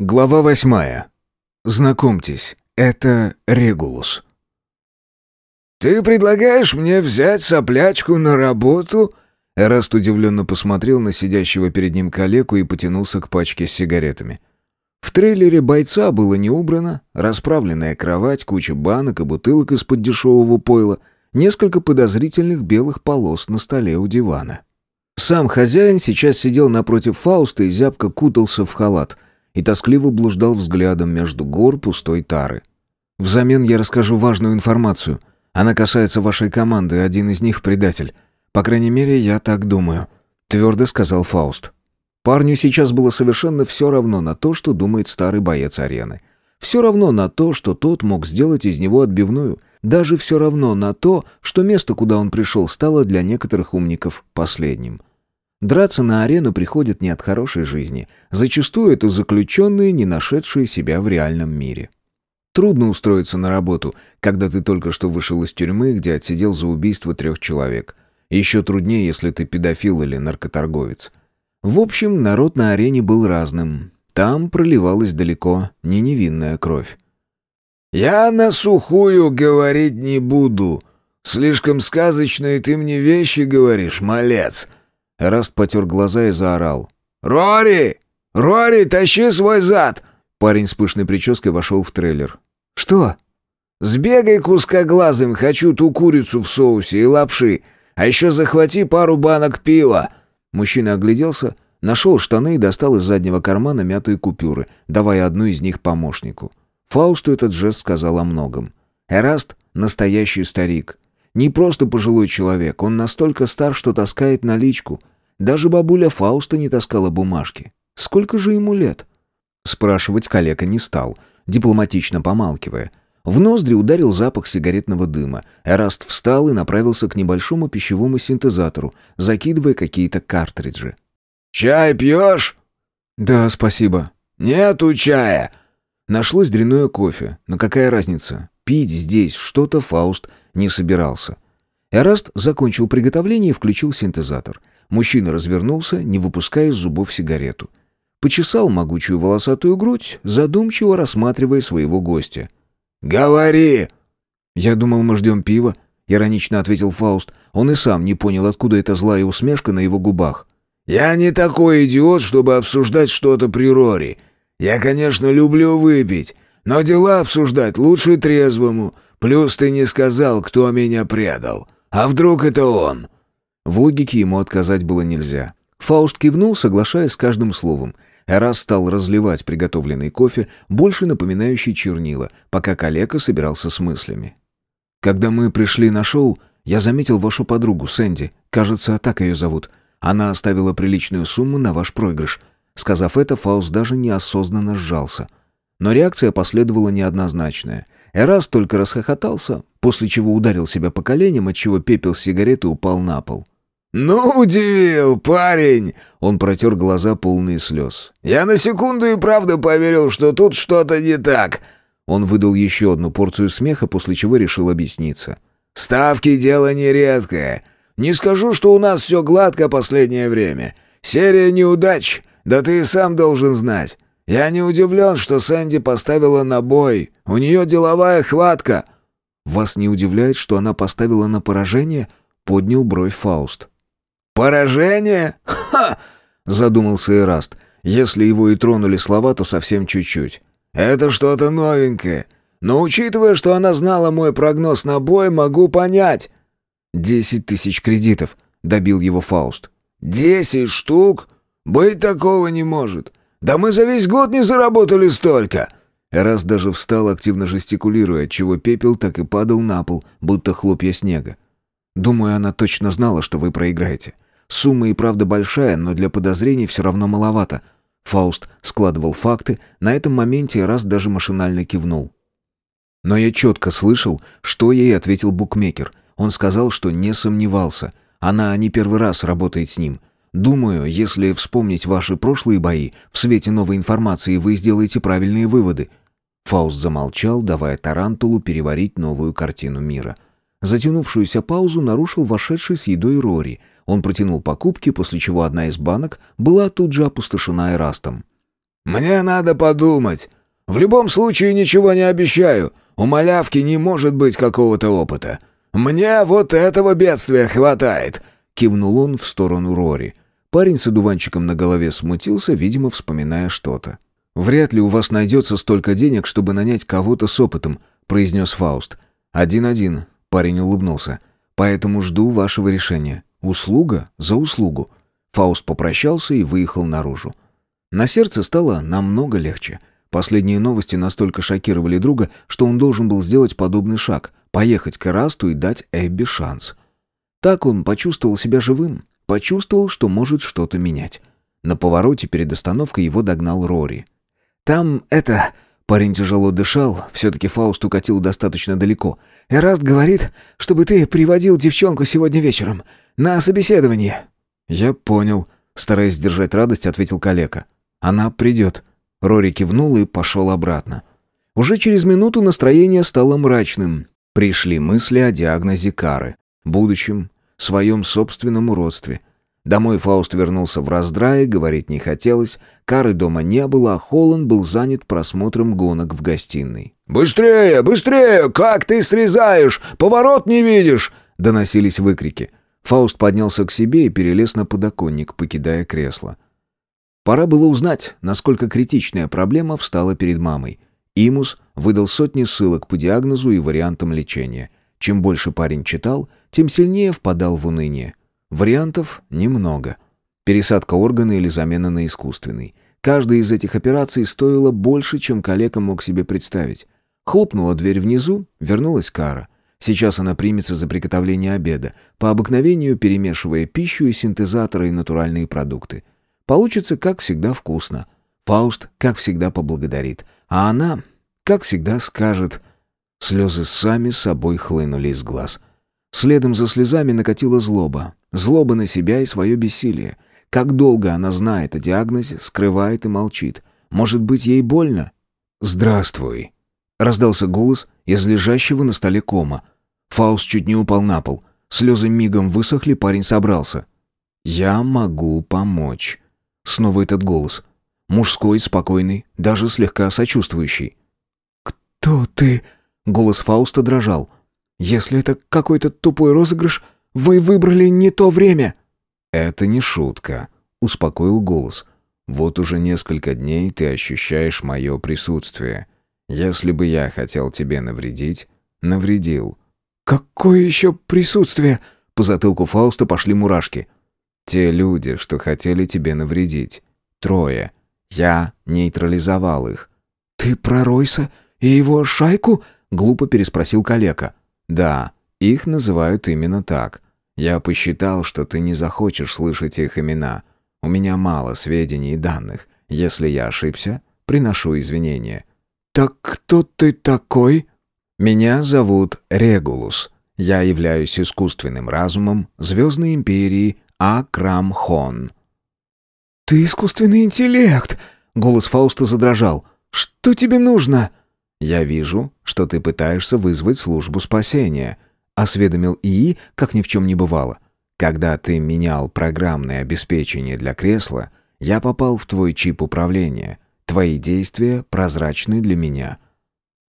Глава восьмая. Знакомьтесь, это Регулус. «Ты предлагаешь мне взять соплячку на работу?» Эраст удивленно посмотрел на сидящего перед ним калеку и потянулся к пачке с сигаретами. В трейлере бойца было не убрано, расправленная кровать, куча банок и бутылок из-под дешевого пойла, несколько подозрительных белых полос на столе у дивана. Сам хозяин сейчас сидел напротив Фауста и зябко кутался в халат — и тоскливо блуждал взглядом между гор пустой тары. «Взамен я расскажу важную информацию. Она касается вашей команды, один из них предатель. По крайней мере, я так думаю», — твердо сказал Фауст. Парню сейчас было совершенно все равно на то, что думает старый боец арены. Все равно на то, что тот мог сделать из него отбивную. Даже все равно на то, что место, куда он пришел, стало для некоторых умников последним. Драться на арену приходят не от хорошей жизни. Зачастую это заключенные, не нашедшие себя в реальном мире. Трудно устроиться на работу, когда ты только что вышел из тюрьмы, где отсидел за убийство трех человек. Еще труднее, если ты педофил или наркоторговец. В общем, народ на арене был разным. Там проливалась далеко не невинная кровь. «Я на сухую говорить не буду. Слишком сказочные ты мне вещи говоришь, малец», Эраст потер глаза и заорал. «Рори! Рори, тащи свой зад!» Парень с пышной прической вошел в трейлер. «Что?» «Сбегай кускоглазым, хочу ту курицу в соусе и лапши. А еще захвати пару банок пива». Мужчина огляделся, нашел штаны и достал из заднего кармана мятые купюры, давая одну из них помощнику. Фаусту этот жест сказал о многом. Эраст — настоящий старик. Не просто пожилой человек, он настолько стар, что таскает наличку. Даже бабуля Фауста не таскала бумажки. Сколько же ему лет? Спрашивать коллега не стал, дипломатично помалкивая. В ноздри ударил запах сигаретного дыма. Эраст встал и направился к небольшому пищевому синтезатору, закидывая какие-то картриджи. «Чай пьешь?» «Да, спасибо». «Нету чая». Нашлось дрянное кофе, но какая разница? Пить здесь что-то Фауст не собирался. Эраст закончил приготовление и включил синтезатор. Мужчина развернулся, не выпуская из зубов сигарету. Почесал могучую волосатую грудь, задумчиво рассматривая своего гостя. «Говори!» «Я думал, мы ждем пива», — иронично ответил Фауст. Он и сам не понял, откуда эта злая усмешка на его губах. «Я не такой идиот, чтобы обсуждать что-то при Рори. Я, конечно, люблю выпить, но дела обсуждать лучше трезвому. Плюс ты не сказал, кто меня предал. А вдруг это он?» В логике ему отказать было нельзя. Фауст кивнул, соглашаясь с каждым словом. Эрас стал разливать приготовленный кофе, больше напоминающий чернила, пока калека собирался с мыслями. «Когда мы пришли на шоу, я заметил вашу подругу, Сэнди. Кажется, так ее зовут. Она оставила приличную сумму на ваш проигрыш». Сказав это, Фауст даже неосознанно сжался. Но реакция последовала неоднозначная — Эрас только расхохотался, после чего ударил себя по коленям, отчего пепел с сигареты упал на пол. «Ну, удивил, парень!» Он протер глаза, полные слез. «Я на секунду и правда поверил, что тут что-то не так!» Он выдал еще одну порцию смеха, после чего решил объясниться. «Ставки — дело нередкое. Не скажу, что у нас все гладко последнее время. Серия неудач, да ты и сам должен знать. Я не удивлен, что Сэнди поставила на бой. У нее деловая хватка». «Вас не удивляет, что она поставила на поражение?» — поднял бровь Фауст. «Поражение? Ха!» — задумался Эраст. Если его и тронули слова, то совсем чуть-чуть. «Это что-то новенькое. Но учитывая, что она знала мой прогноз на бой, могу понять». «Десять тысяч кредитов», — добил его Фауст. «Десять штук? Быть такого не может. Да мы за весь год не заработали столько!» Раз даже встал, активно жестикулируя, отчего пепел так и падал на пол, будто хлопья снега. «Думаю, она точно знала, что вы проиграете. Сумма и правда большая, но для подозрений все равно маловато». Фауст складывал факты, на этом моменте раз даже машинально кивнул. Но я четко слышал, что ей ответил букмекер. Он сказал, что не сомневался. Она не первый раз работает с ним. Думаю, если вспомнить ваши прошлые бои, в свете новой информации вы сделаете правильные выводы». Фауст замолчал, давая Тарантулу переварить новую картину мира. Затянувшуюся паузу нарушил вошедший с едой Рори. Он протянул покупки, после чего одна из банок была тут же опустошена Эрастом. «Мне надо подумать. В любом случае ничего не обещаю. У малявки не может быть какого-то опыта. Мне вот этого бедствия хватает», — кивнул он в сторону Рори. Парень с одуванчиком на голове смутился, видимо, вспоминая что-то. «Вряд ли у вас найдется столько денег, чтобы нанять кого-то с опытом», — произнес Фауст. «Один-один», — парень улыбнулся. «Поэтому жду вашего решения. Услуга за услугу». Фауст попрощался и выехал наружу. На сердце стало намного легче. Последние новости настолько шокировали друга, что он должен был сделать подобный шаг, поехать к Эрасту и дать Эбби шанс. Так он почувствовал себя живым, почувствовал, что может что-то менять. На повороте перед остановкой его догнал Рори. «Там это...» Парень тяжело дышал, все-таки Фауст укатил достаточно далеко. «Эраст говорит, чтобы ты приводил девчонку сегодня вечером. На собеседование». «Я понял», — стараясь сдержать радость, ответил калека. «Она придет». Рори кивнул и пошел обратно. Уже через минуту настроение стало мрачным. Пришли мысли о диагнозе Кары, будущем, своем собственном уродстве — Домой Фауст вернулся в раздрае, говорить не хотелось. Кары дома не было, а Холланд был занят просмотром гонок в гостиной. «Быстрее, быстрее! Как ты срезаешь? Поворот не видишь!» — доносились выкрики. Фауст поднялся к себе и перелез на подоконник, покидая кресло. Пора было узнать, насколько критичная проблема встала перед мамой. Имус выдал сотни ссылок по диагнозу и вариантам лечения. Чем больше парень читал, тем сильнее впадал в уныние. Вариантов немного. Пересадка органа или замена на искусственный. Каждая из этих операций стоила больше, чем коллега мог себе представить. Хлопнула дверь внизу, вернулась Кара. Сейчас она примется за приготовление обеда, по обыкновению перемешивая пищу и синтезаторы и натуральные продукты. Получится, как всегда, вкусно. Фауст, как всегда, поблагодарит. А она, как всегда, скажет... Слезы сами собой хлынули из глаз. Следом за слезами накатила злоба. Злоба на себя и свое бессилие. Как долго она знает о диагнозе, скрывает и молчит. Может быть, ей больно? «Здравствуй», — раздался голос из лежащего на столе кома. Фаус чуть не упал на пол. Слезы мигом высохли, парень собрался. «Я могу помочь». Снова этот голос. Мужской, спокойный, даже слегка сочувствующий. «Кто ты?» Голос Фауста дрожал. «Если это какой-то тупой розыгрыш, вы выбрали не то время!» «Это не шутка», — успокоил голос. «Вот уже несколько дней ты ощущаешь мое присутствие. Если бы я хотел тебе навредить, навредил». «Какое еще присутствие?» По затылку Фауста пошли мурашки. «Те люди, что хотели тебе навредить. Трое. Я нейтрализовал их». «Ты про Ройса и его шайку?» — глупо переспросил калека. «Да, их называют именно так. Я посчитал, что ты не захочешь слышать их имена. У меня мало сведений и данных. Если я ошибся, приношу извинения». «Так кто ты такой?» «Меня зовут Регулус. Я являюсь искусственным разумом Звездной Империи Акрамхон». «Ты искусственный интеллект!» Голос Фауста задрожал. «Что тебе нужно?» «Я вижу, что ты пытаешься вызвать службу спасения», осведомил ИИ, как ни в чем не бывало. «Когда ты менял программное обеспечение для кресла, я попал в твой чип управления. Твои действия прозрачны для меня».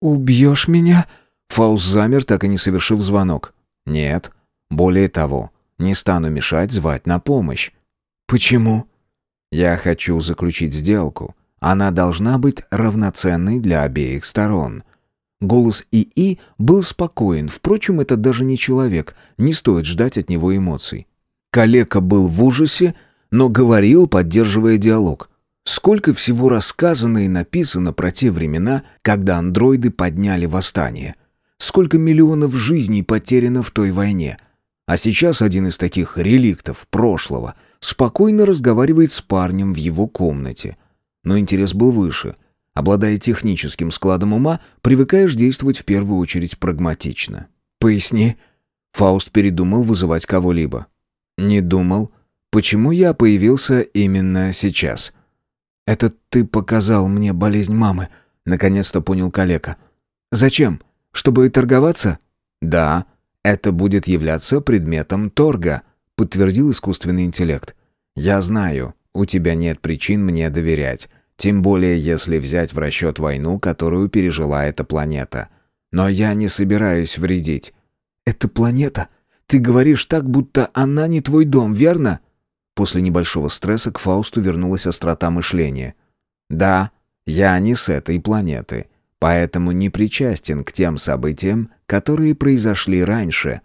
«Убьешь меня?» Фаус замер, так и не совершив звонок. «Нет. Более того, не стану мешать звать на помощь». «Почему?» «Я хочу заключить сделку. Она должна быть равноценной для обеих сторон. Голос ИИ был спокоен, впрочем, это даже не человек, не стоит ждать от него эмоций. Калека был в ужасе, но говорил, поддерживая диалог. Сколько всего рассказано и написано про те времена, когда андроиды подняли восстание. Сколько миллионов жизней потеряно в той войне. А сейчас один из таких реликтов прошлого спокойно разговаривает с парнем в его комнате. Но интерес был выше — Обладая техническим складом ума, привыкаешь действовать в первую очередь прагматично. «Поясни». Фауст передумал вызывать кого-либо. «Не думал. Почему я появился именно сейчас?» «Это ты показал мне болезнь мамы», — наконец-то понял калека. «Зачем? Чтобы торговаться?» «Да, это будет являться предметом торга», — подтвердил искусственный интеллект. «Я знаю, у тебя нет причин мне доверять. Тем более, если взять в расчет войну, которую пережила эта планета. Но я не собираюсь вредить. «Это планета? Ты говоришь так, будто она не твой дом, верно?» После небольшого стресса к Фаусту вернулась острота мышления. «Да, я не с этой планеты, поэтому не причастен к тем событиям, которые произошли раньше».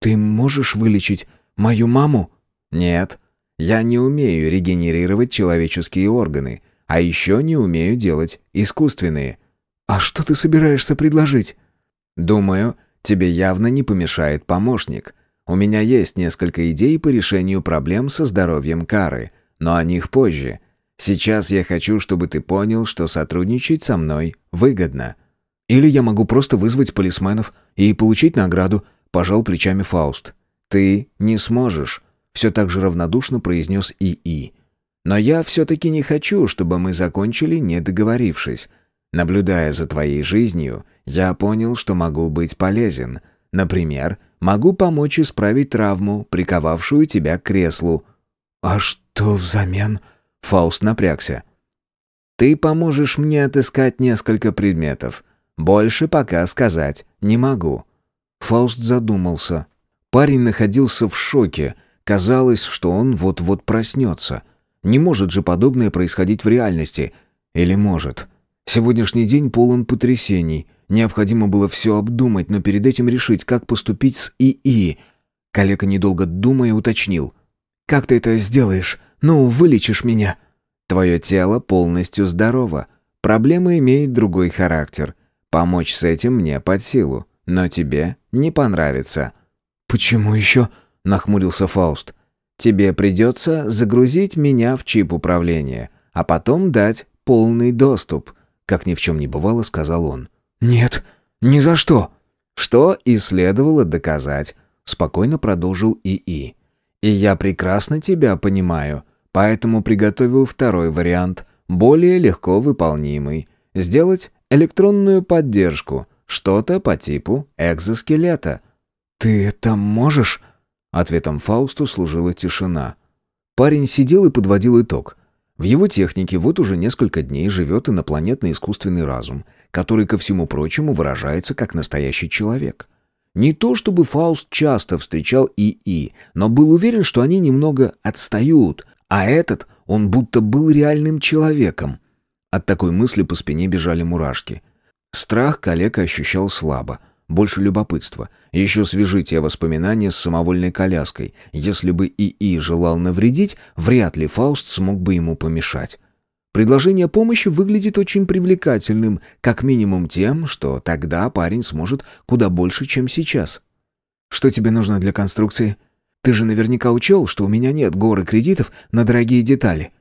«Ты можешь вылечить мою маму?» «Нет, я не умею регенерировать человеческие органы, а еще не умею делать искусственные». «А что ты собираешься предложить?» «Думаю, тебе явно не помешает помощник. У меня есть несколько идей по решению проблем со здоровьем Кары, но о них позже. Сейчас я хочу, чтобы ты понял, что сотрудничать со мной выгодно». «Или я могу просто вызвать полисменов и получить награду», – пожал плечами Фауст. «Ты не сможешь», – все так же равнодушно произнес ИИ. «Но я все-таки не хочу, чтобы мы закончили, не договорившись. Наблюдая за твоей жизнью, я понял, что могу быть полезен. Например, могу помочь исправить травму, приковавшую тебя к креслу». «А что взамен?» Фауст напрягся. «Ты поможешь мне отыскать несколько предметов. Больше пока сказать не могу». Фауст задумался. Парень находился в шоке. Казалось, что он вот-вот проснется. Не может же подобное происходить в реальности. Или может? Сегодняшний день полон потрясений. Необходимо было все обдумать, но перед этим решить, как поступить с ИИ. Коллега, недолго думая, уточнил. «Как ты это сделаешь? Ну, вылечишь меня». «Твое тело полностью здорово. Проблема имеет другой характер. Помочь с этим мне под силу, но тебе не понравится». «Почему еще?» — нахмурился Фауст. «Тебе придется загрузить меня в чип управления, а потом дать полный доступ», — как ни в чем не бывало, сказал он. «Нет, ни за что». «Что и следовало доказать», — спокойно продолжил ИИ. «И я прекрасно тебя понимаю, поэтому приготовил второй вариант, более легко выполнимый. Сделать электронную поддержку, что-то по типу экзоскелета». «Ты это можешь?» Ответом Фаусту служила тишина. Парень сидел и подводил итог. В его технике вот уже несколько дней живет инопланетный искусственный разум, который, ко всему прочему, выражается как настоящий человек. Не то чтобы Фауст часто встречал ИИ, но был уверен, что они немного отстают, а этот, он будто был реальным человеком. От такой мысли по спине бежали мурашки. Страх коллега ощущал слабо, больше любопытства. Еще свежи те воспоминания с самовольной коляской. Если бы ИИ желал навредить, вряд ли Фауст смог бы ему помешать. Предложение помощи выглядит очень привлекательным, как минимум тем, что тогда парень сможет куда больше, чем сейчас. Что тебе нужно для конструкции? Ты же наверняка учел, что у меня нет горы кредитов на дорогие детали.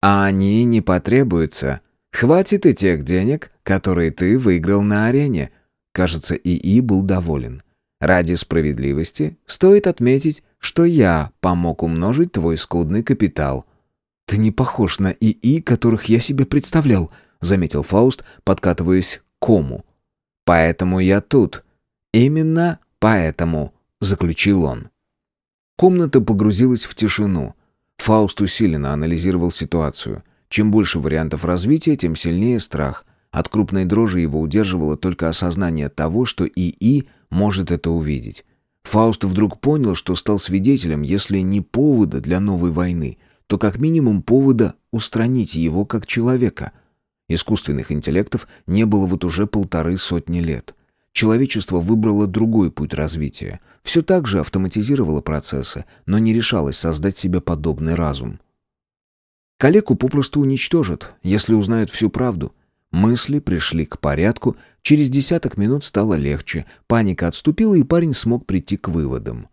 А они не потребуются. Хватит и тех денег, которые ты выиграл на арене. Кажется, ИИ был доволен. Ради справедливости стоит отметить, что я помог умножить твой скудный капитал. «Ты не похож на ИИ, которых я себе представлял», — заметил Фауст, подкатываясь к кому. «Поэтому я тут. Именно поэтому», — заключил он. Комната погрузилась в тишину. Фауст усиленно анализировал ситуацию. Чем больше вариантов развития, тем сильнее страх. От крупной дрожи его удерживало только осознание того, что ИИ может это увидеть. Фауст вдруг понял, что стал свидетелем, если не повода для новой войны — то как минимум повода устранить его как человека. Искусственных интеллектов не было вот уже полторы сотни лет. Человечество выбрало другой путь развития. Все так же автоматизировало процессы, но не решалось создать себе подобный разум. Калеку попросту уничтожат, если узнают всю правду. Мысли пришли к порядку, через десяток минут стало легче, паника отступила, и парень смог прийти к выводам.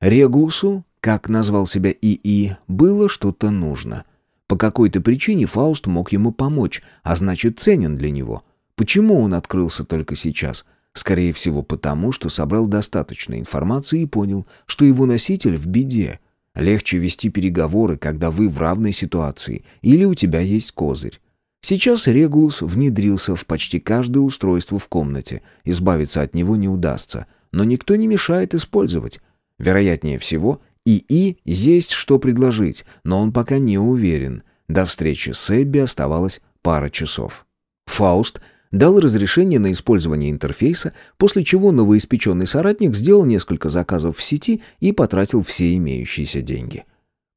Регулусу как назвал себя ИИ, было что-то нужно. По какой-то причине Фауст мог ему помочь, а значит ценен для него. Почему он открылся только сейчас? Скорее всего потому, что собрал достаточно информации и понял, что его носитель в беде. Легче вести переговоры, когда вы в равной ситуации, или у тебя есть козырь. Сейчас Регулус внедрился в почти каждое устройство в комнате. Избавиться от него не удастся, но никто не мешает использовать. Вероятнее всего, ИИ есть что предложить, но он пока не уверен. До встречи с Эбби оставалось пара часов. Фауст дал разрешение на использование интерфейса, после чего новоиспеченный соратник сделал несколько заказов в сети и потратил все имеющиеся деньги.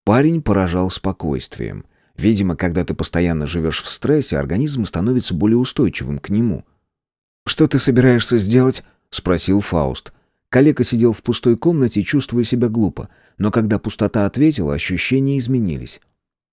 Парень поражал спокойствием. Видимо, когда ты постоянно живешь в стрессе, организм становится более устойчивым к нему. «Что ты собираешься сделать?» — спросил Фауст. Калека сидел в пустой комнате, чувствуя себя глупо, но когда пустота ответила, ощущения изменились.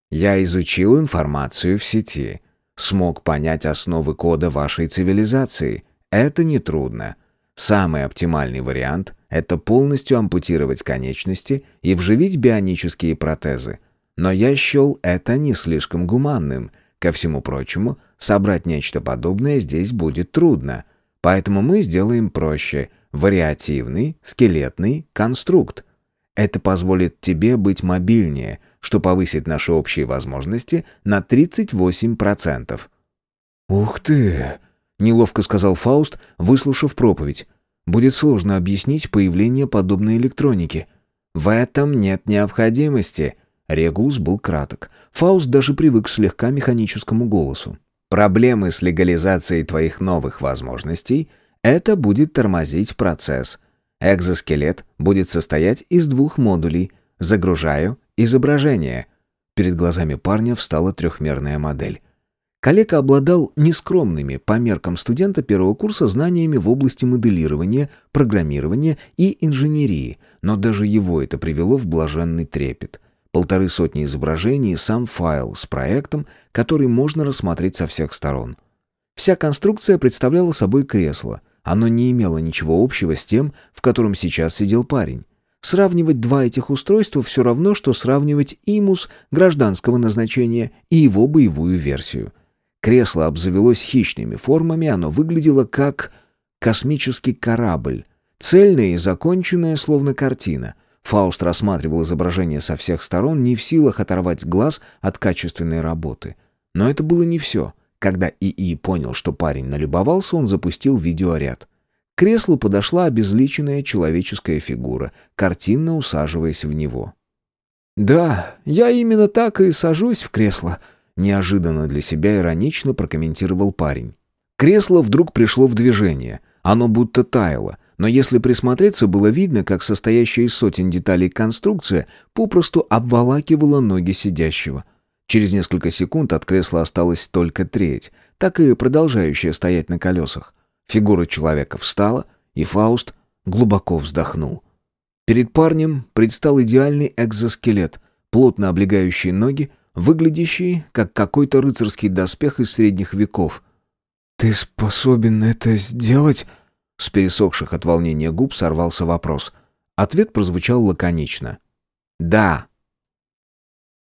«Я изучил информацию в сети», смог понять основы кода вашей цивилизации. Это нетрудно. Самый оптимальный вариант – это полностью ампутировать конечности и вживить бионические протезы. Но я счел это не слишком гуманным. Ко всему прочему, собрать нечто подобное здесь будет трудно. Поэтому мы сделаем проще – вариативный скелетный конструкт. Это позволит тебе быть мобильнее, что повысит наши общие возможности на 38%. «Ух ты!» — неловко сказал Фауст, выслушав проповедь. «Будет сложно объяснить появление подобной электроники». «В этом нет необходимости», — Регулус был краток. Фауст даже привык к слегка механическому голосу. «Проблемы с легализацией твоих новых возможностей — это будет тормозить процесс. Экзоскелет будет состоять из двух модулей. Загружаю изображение. Перед глазами парня встала трехмерная модель. Калека обладал нескромными по меркам студента первого курса знаниями в области моделирования, программирования и инженерии, но даже его это привело в блаженный трепет. Полторы сотни изображений и сам файл с проектом, который можно рассмотреть со всех сторон. Вся конструкция представляла собой кресло, оно не имело ничего общего с тем, в котором сейчас сидел парень. Сравнивать два этих устройства все равно, что сравнивать имус гражданского назначения и его боевую версию. Кресло обзавелось хищными формами, оно выглядело как космический корабль, цельное и законченное, словно картина. Фауст рассматривал изображение со всех сторон, не в силах оторвать глаз от качественной работы. Но это было не все — когда ИИ понял, что парень налюбовался, он запустил видеоряд. К креслу подошла обезличенная человеческая фигура, картинно усаживаясь в него. «Да, я именно так и сажусь в кресло», — неожиданно для себя иронично прокомментировал парень. Кресло вдруг пришло в движение. Оно будто таяло, но если присмотреться, было видно, как состоящая из сотен деталей конструкция попросту обволакивала ноги сидящего — Через несколько секунд от кресла осталась только треть, так и продолжающая стоять на колесах. Фигура человека встала, и Фауст глубоко вздохнул. Перед парнем предстал идеальный экзоскелет, плотно облегающий ноги, выглядящий как какой-то рыцарский доспех из средних веков. «Ты способен это сделать?» С пересохших от волнения губ сорвался вопрос. Ответ прозвучал лаконично. «Да».